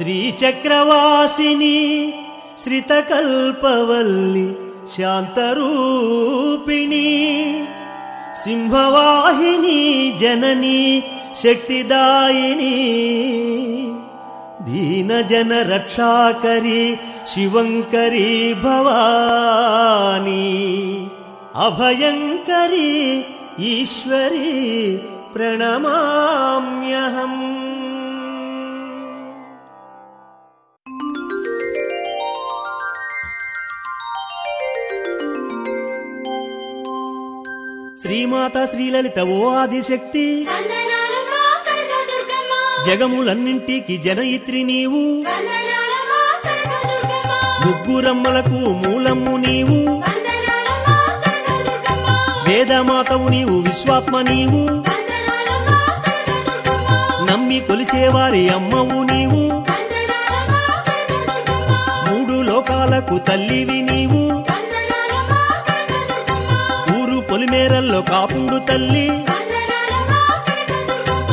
त्रिचक्रवासिनि श्रितकल्पवल्ली शान्तरूपिणी सिंहवाहिनी जननी शक्तिदायिनी दीनजनरक्षाकरी शिवङ्करी भवानी अभयङ्करी ईश्वरी प्रणमाम्यहम्। శ్రీమాత శ్రీలలిత ఓ ఆదిశక్తి. జగములన్నింటికి జనయిత్రి నీవు. ముగ్గురమ్మలకు మూలమ్ము నీవు. వేదమాతవు నీవు విశ్వాత్మ నీవు. నమ్మి కొలిచేవారి అమ్మవు నీవు. మూడు లోకాలకు తల్లివి. పొలిమేరల్లో కాపుడు తల్లి. వందనాలమ్మ కనకదుర్గమ్మ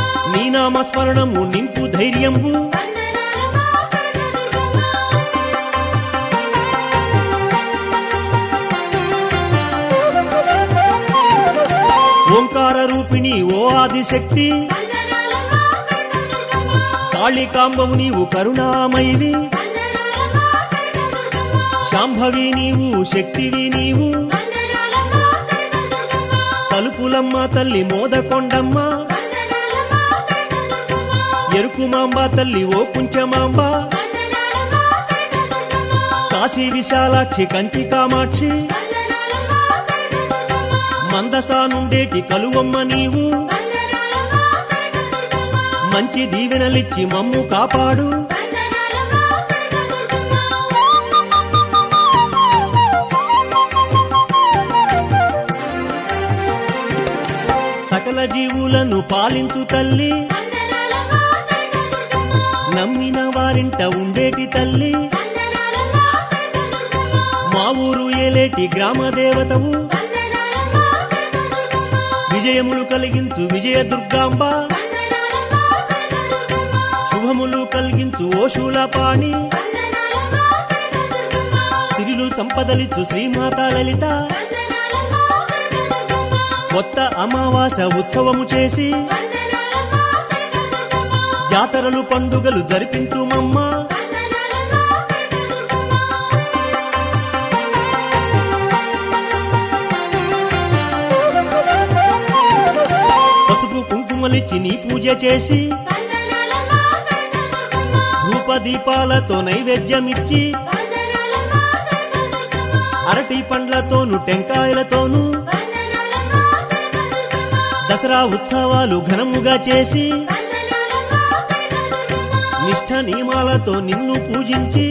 నింపు ధైర్యంబు ఓంకార రూపిణి ఓ ఆదిశక్తి. కాళికాంబవు నీవు కరుణామయివి. శాంభవి నీవు శక్తివి నీవు. తలుపులమ్మ తల్లి మోదకొండమ్మ. ఎరుకు మాంబ తల్లి ఓ కుంచమాంబ. కాశీ విశాలాక్షి కంచి కామాక్షి. మందసా నుండేటి కలువమ్మ నీవు. మంచి దీవెనలిచ్చి మమ్ము కాపాడు. జీవులను పాలించు తల్లి. నమ్మిన వారింట ఉండేటి తల్లి. మా ఊరు ఏలేటి గ్రామ దేవతవు. విజయములు కలిగించు విజయ దుర్గాంబ శుభములు కలిగించు ఓషుల పాణి. సిరిలు సంపదలిచ్చు శ్రీమాత లలిత. కొత్త అమావాస ఉత్సవము చేసి జాతరలు పండుగలు జరిపించుమమ్మ. వందనాలమ్మ పసుపు కుంకుమలిచ్చి నీ పూజ చేసి వందనాలమ్మ దీపాలతో నైవేద్యమిచ్చి అరటి పండ్లతోను టెంకాయలతోనూ దసరా ఉత్సవాలు ఘనముగా చేసి నిష్ఠ నియమాలతో నిన్ను పూజించి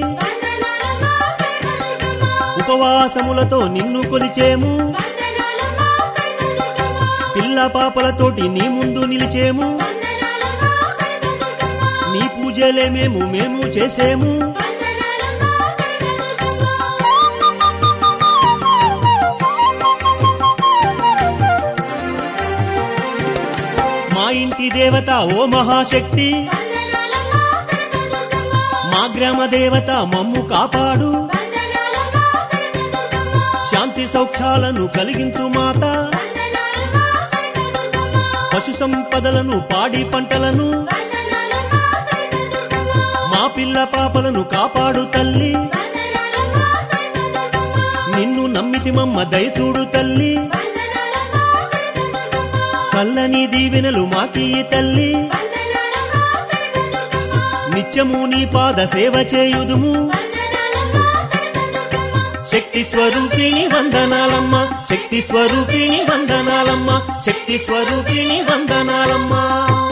ఉపవాసములతో నిన్ను కొలిచేము. పిల్ల పాపలతోటి నీ ముందు నిలిచేము. నీ పూజలే మేము మేము చేసేము. దేవత ఓ మహాశక్తి. మా గ్రామ దేవత మమ్ము కాపాడు. శాంతి సౌఖ్యాలను కలిగించు మాత. పశు సంపదలను పాడి పంటలను. మా పిల్ల పాపలను కాపాడు తల్లి. నిన్ను నమ్మితి మమ్మ దయచూడు తల్లి. చల్లని దీవెనలు మాకి తల్లి. నిత్యము నీ పాద సేవ చేయుదుము. శక్తి స్వరూపిణి వందనాలమ్మ శక్తి స్వరూపిణి వందనాలమ్మ శక్తి స్వరూపిణి వందనాలమ్మా.